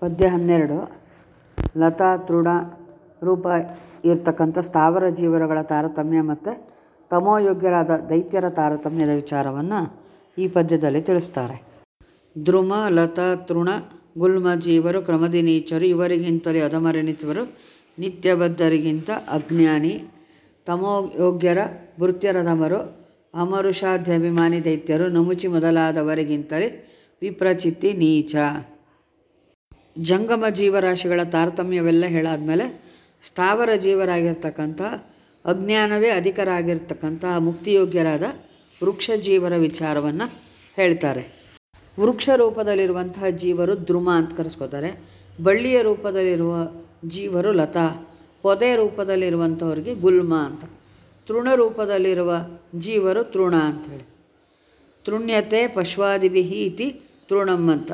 ಪದ್ಯ ಹನ್ನೆರಡು. ಲತಾ ತೃಣ ರೂಪ ಇರ್ತಕ್ಕಂಥ ಸ್ಥಾವರ ಜೀವರಗಳ ತಾರತಮ್ಯ ಮತ್ತು ತಮೋಯೋಗ್ಯರಾದ ದೈತ್ಯರ ತಾರತಮ್ಯದ ವಿಚಾರವನ್ನು ಈ ಪದ್ಯದಲ್ಲಿ ತಿಳಿಸ್ತಾರೆ. ದ್ರುಮ, ಲತಾ ತೃಣ, ಗುಲ್ಮ ಜೀವರು, ಕ್ರಮದಿನೀಚರು, ಇವರಿಗಿಂತಲೇ ಅಧಮರೆನಿಸುವರು ನಿತ್ಯಬದ್ಧರಿಗಿಂತ ಅಜ್ಞಾನಿ ತಮೋಯೋಗ್ಯರ ಭೃತ್ಯರಧಮರು ಅಮರುಷಾಧ್ಯಭಿಮಾನಿ ದೈತ್ಯರು, ನಮುಚಿ ಮೊದಲಾದವರಿಗಿಂತಲೇ ವಿಪ್ರಚಿತಿ ನೀಚ. ಜಂಗಮ ಜೀವರಾಶಿಗಳ ತಾರತಮ್ಯವೆಲ್ಲ ಹೇಳಾದ್ಮೇಲೆ ಸ್ಥಾವರ ಜೀವರಾಗಿರ್ತಕ್ಕಂಥ, ಅಜ್ಞಾನವೇ ಅಧಿಕರಾಗಿರ್ತಕ್ಕಂತಹ ಮುಕ್ತಿಯೋಗ್ಯರಾದ ವೃಕ್ಷ ಜೀವರ ವಿಚಾರವನ್ನು ಹೇಳ್ತಾರೆ. ವೃಕ್ಷ ರೂಪದಲ್ಲಿರುವಂತಹ ಜೀವರು ದ್ರುಮ ಅಂತ ಕರೆಸ್ಕೋತಾರೆ. ಬಳ್ಳಿಯ ರೂಪದಲ್ಲಿರುವ ಜೀವರು ಲತಾ, ಪೊದೆ ರೂಪದಲ್ಲಿರುವಂಥವ್ರಿಗೆ ಗುಲ್ಮ ಅಂತ. ತೃಣ ರೂಪದಲ್ಲಿರುವ ಜೀವರು ತೃಣ ಅಂಥೇಳಿ ತೃಣ್ಯತೆ ಪಶ್ವಾದಿಭಿ ಇತಿ ತೃಣಂ ಅಂತ.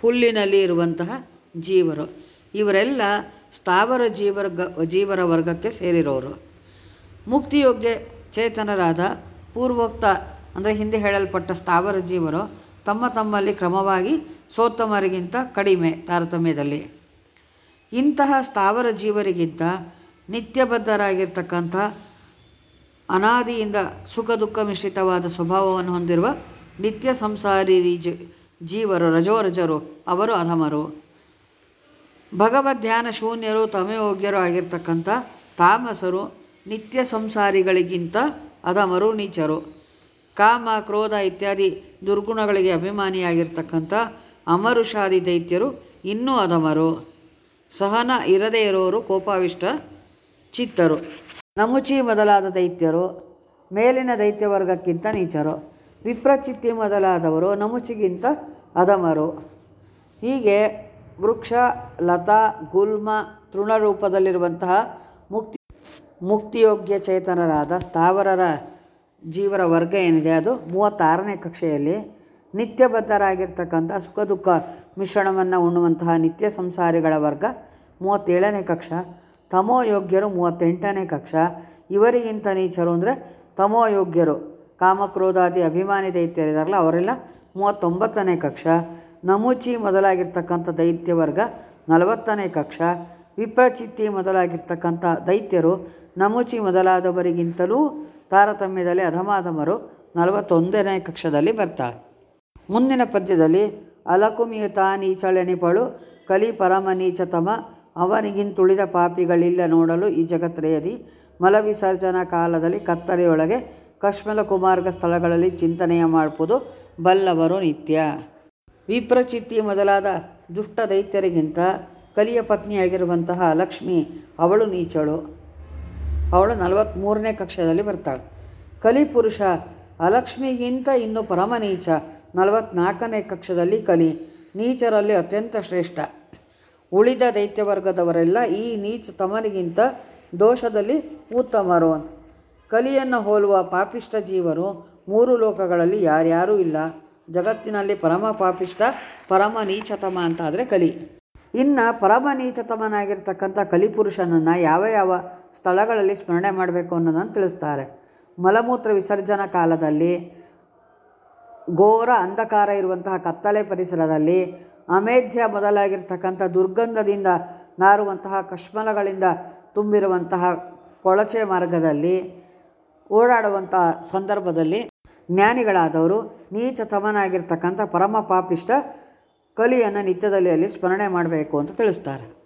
ಹುಲ್ಲಿನಲ್ಲಿ ಇರುವಂತಹ ಜೀವರು. ಇವರೆಲ್ಲ ಸ್ಥಾವರ ಜೀವರ ಜೀವರ ವರ್ಗಕ್ಕೆ ಸೇರಿರೋರು. ಮುಕ್ತಿಯೋಗ್ಯ ಚೇತನರಾದ ಪೂರ್ವೋಕ್ತ, ಅಂದರೆ ಹಿಂದೆ ಹೇಳಲ್ಪಟ್ಟ ಸ್ಥಾವರ ಜೀವರು ತಮ್ಮ ತಮ್ಮಲ್ಲಿ ಕ್ರಮವಾಗಿ ಸೋತ್ತಮರಿಗಿಂತ ಕಡಿಮೆ ತಾರತಮ್ಯದಲ್ಲಿ. ಇಂತಹ ಸ್ಥಾವರ ಜೀವರಿಗಿಂತ ನಿತ್ಯಬದ್ಧರಾಗಿರ್ತಕ್ಕಂಥ ಅನಾದಿಯಿಂದ ಸುಖ ದುಃಖ ಮಿಶ್ರಿತವಾದ ಸ್ವಭಾವವನ್ನು ಹೊಂದಿರುವ ನಿತ್ಯ ಸಂಸಾರಿ ಜೀ ಜೀವರು, ರಜೋರಜರು, ಅವರು ಅಧಮರು. ಭಗವದ್ ಧ್ಯಾನ ಶೂನ್ಯರು, ತಮಯೋಗ್ಯರು ಆಗಿರ್ತಕ್ಕಂಥ ತಾಮಸರು, ನಿತ್ಯ ಸಂಸಾರಿಗಳಿಗಿಂತ ಅಧಮರು, ನೀಚರು. ಕಾಮ, ಕ್ರೋಧ ಇತ್ಯಾದಿ ದುರ್ಗುಣಗಳಿಗೆ ಅಭಿಮಾನಿಯಾಗಿರ್ತಕ್ಕಂಥ ಅಮರುಷಾದಿ ದೈತ್ಯರು ಇನ್ನೂ ಅಧಮರು. ಸಹನ ಇರದೇ ಇರೋರು ಕೋಪಾವಿಷ್ಟ ಚಿತ್ತರು. ನಮುಚಿ ಮೊದಲಾದ ದೈತ್ಯರು ಮೇಲಿನ ದೈತ್ಯವರ್ಗಕ್ಕಿಂತ ನೀಚರು. ವಿಪ್ರಚಿತ್ತಿ ಮೊದಲಾದವರು, ನಮುಚಿಗಿಂತ ಅದಮರು ಹೀಗೆ ವೃಕ್ಷ, ಲತಾ, ಗುಲ್ಮ ತೃಣರೂಪದಲ್ಲಿರುವಂತಹ ಮುಕ್ತಿ ಮುಕ್ತಿಯೋಗ್ಯ ಚೇತನರಾದ ಸ್ಥಾವರರ ಜೀವರ ವರ್ಗ ಏನಿದೆ ಅದು ಮೂವತ್ತಾರನೇ ಕಕ್ಷೆಯಲ್ಲಿ ನಿತ್ಯಬದ್ಧರಾಗಿರ್ತಕ್ಕಂಥ ಸುಖ ದುಃಖ ಮಿಶ್ರಣವನ್ನು ಉಣ್ಣುವಂತಹ ನಿತ್ಯ ಸಂಸಾರಿಗಳ ವರ್ಗ ಮೂವತ್ತೇಳನೇ ಕಕ್ಷ. ತಮೋಯೋಗ್ಯರು ಮೂವತ್ತೆಂಟನೇ ಕಕ್ಷ. ಇವರಿಗಿಂತ ನೀಚರು ಅಂದರೆ ತಮೋಯೋಗ್ಯರು. ಕಾಮಕ್ರೋಧಾದಿ ಅಭಿಮಾನಿ ದೈತ್ಯರಿದಾರಲ್ಲ ಅವರೆಲ್ಲ ಮೂವತ್ತೊಂಬತ್ತನೇ ಕಕ್ಷ. ನಮುಚಿ ಮೊದಲಾಗಿರ್ತಕ್ಕಂಥ ದೈತ್ಯ ವರ್ಗ ನಲವತ್ತನೇ ಕಕ್ಷ. ವಿಪ್ರಚಿತ್ತಿ ಮೊದಲಾಗಿರ್ತಕ್ಕಂಥ ದೈತ್ಯರು ನಮುಚಿ ಮೊದಲಾದವರಿಗಿಂತಲೂ ತಾರತಮ್ಯದಲ್ಲಿ ಅಧಮಾಧಮರು ನಲವತ್ತೊಂದನೇ ಕಕ್ಷದಲ್ಲಿ ಬರ್ತಾಳೆ. ಮುಂದಿನ ಪದ್ಯದಲ್ಲಿ ಅಲಕುಮಿಯುತ ನೀಚಳೆನಿಪಳು ಕಲಿ ಪರಮ ನೀಚತಮ ಅವನಿಗಿಂತುಳಿದ ಪಾಪಿಗಳಿಲ್ಲ ನೋಡಲು ಈ ಜಗತ್ರೇಯದಿ, ಮಲವಿಸರ್ಜನಾ ಕಾಲದಲ್ಲಿ ಕತ್ತಲೆಯೊಳಗೆ ಕಶ್ಮಲ ಕುಮಾರ್ಗ ಸ್ಥಳಗಳಲ್ಲಿ ಚಿಂತನೆಯ ಮಾಡುವುದು ಬಲ್ಲವರು ನಿತ್ಯ. ವಿಪ್ರಚಿತ್ತಿ ಮೊದಲಾದ ದುಷ್ಟ ದೈತ್ಯರಿಗಿಂತ ಕಲಿಯ ಪತ್ನಿಯಾಗಿರುವಂತಹ ಲಕ್ಷ್ಮಿ ಅವಳು ನೀಚಳು. ಅವಳು ನಲವತ್ತ್ಮೂರನೇ ಕಕ್ಷದಲ್ಲಿ ಬರ್ತಾಳೆ. ಕಲಿ ಪುರುಷ ಅಲಕ್ಷ್ಮಿಗಿಂತ ಇನ್ನು ಪರಮ ನೀಚ. ನಲವತ್ತ್ನಾಲ್ಕನೇ ಕಕ್ಷದಲ್ಲಿ ಕಲಿ. ನೀಚರಲ್ಲಿ ಅತ್ಯಂತ ಶ್ರೇಷ್ಠ. ಉಳಿದ ದೈತ್ಯವರ್ಗದವರೆಲ್ಲ ಈ ನೀಚ ತಮನಿಗಿಂತ ದೋಷದಲ್ಲಿ ಉತ್ತಮರು ಅಂತ. ಕಲಿಯನ್ನು ಹೋಲುವ ಪಾಪಿಷ್ಟ ಜೀವರು ಮೂರು ಲೋಕಗಳಲ್ಲಿ ಯಾರ್ಯಾರೂ ಇಲ್ಲ. ಜಗತ್ತಿನಲ್ಲಿ ಪರಮ ಪಾಪಿಷ್ಟ ಪರಮ ನೀಚತಮ ಅಂತ ಆದರೆ ಕಲಿ. ಇನ್ನು ಪರಮ ನೀಚತಮನಾಗಿರ್ತಕ್ಕಂಥ ಕಲಿಪುರುಷನನ್ನು ಯಾವ ಯಾವ ಸ್ಥಳಗಳಲ್ಲಿ ಸ್ಮರಣೆ ಮಾಡಬೇಕು ಅನ್ನೋದನ್ನು ತಿಳಿಸ್ತಾರೆ. ಮಲಮೂತ್ರ ವಿಸರ್ಜನಾ ಕಾಲದಲ್ಲಿ, ಘೋರ ಅಂಧಕಾರ ಇರುವಂತಹ ಕತ್ತಲೆ ಪರಿಸರದಲ್ಲಿ, ಅಮೇಧ್ಯ ಮೊದಲಾಗಿರ್ತಕ್ಕಂಥ ದುರ್ಗಂಧದಿಂದ ನಾರುವಂತಹ ಕಶ್ಮಲಗಳಿಂದ ತುಂಬಿರುವಂತಹ ಕೊಳಚೆ ಮಾರ್ಗದಲ್ಲಿ ಓಡಾಡುವಂತಹ ಸಂದರ್ಭದಲ್ಲಿ ಜ್ಞಾನಿಗಳಾದವರು ನೀಚತಮನಾಗಿರ್ತಕ್ಕಂಥ ಪರಮ ಪಾಪಿಷ್ಟ ಕಲಿಯನ್ನು ನಿತ್ಯದಲ್ಲಿ ಅಲ್ಲಿ ಸ್ಮರಣೆ ಮಾಡಬೇಕು ಅಂತ ತಿಳಿಸ್ತಾರೆ.